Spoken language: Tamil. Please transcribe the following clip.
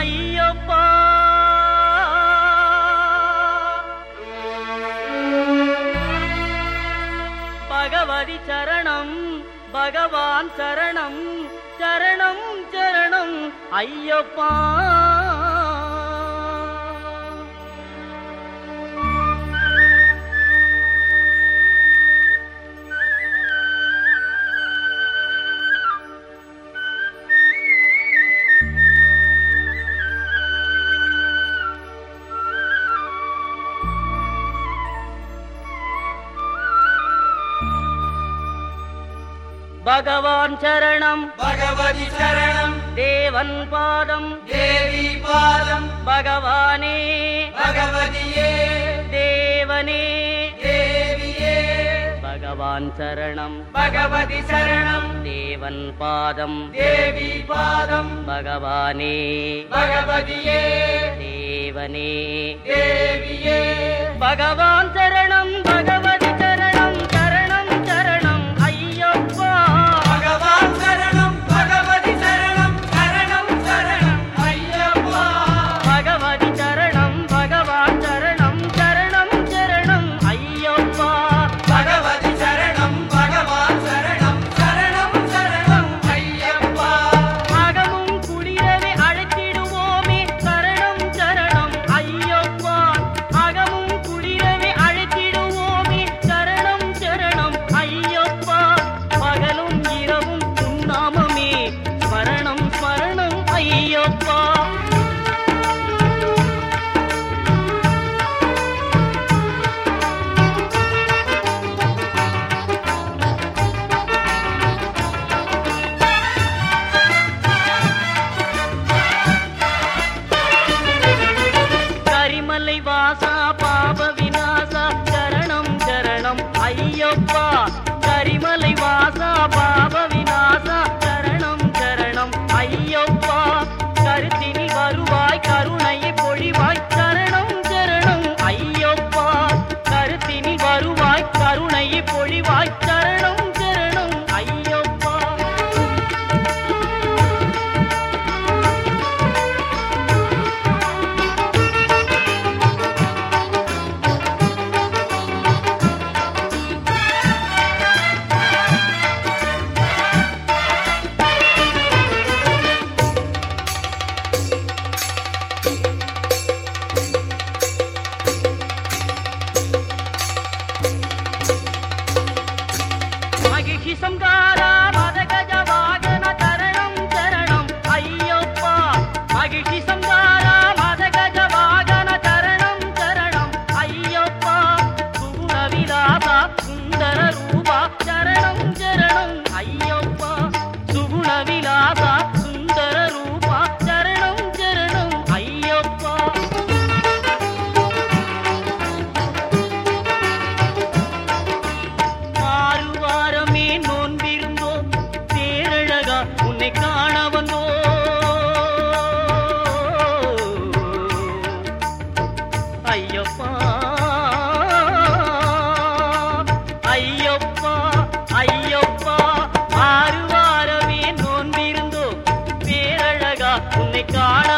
ஐயப்பா. பகவதி சரணம் பகவான் சரணம் சரணம் சரணம் ஐயப்பா. பகவான் சரணம். பகவதி சரணம். தேவன் பாதம். தேவி பாதம். பகவானே. பகவதியே. தேவனே. தேவியே. பகவான் சரணம். பகவதி சரணம். தேவன் பாதம். தேவி பாதம். பகவானே. பகவதியே. தேவனே. தேவியே. பகவான் சரணம். ஐயப்பா ஐயப்பா ஐயப்பா ஆறு வாரமே நோன்பிருந்தோம். பேரழகா உன்னை காண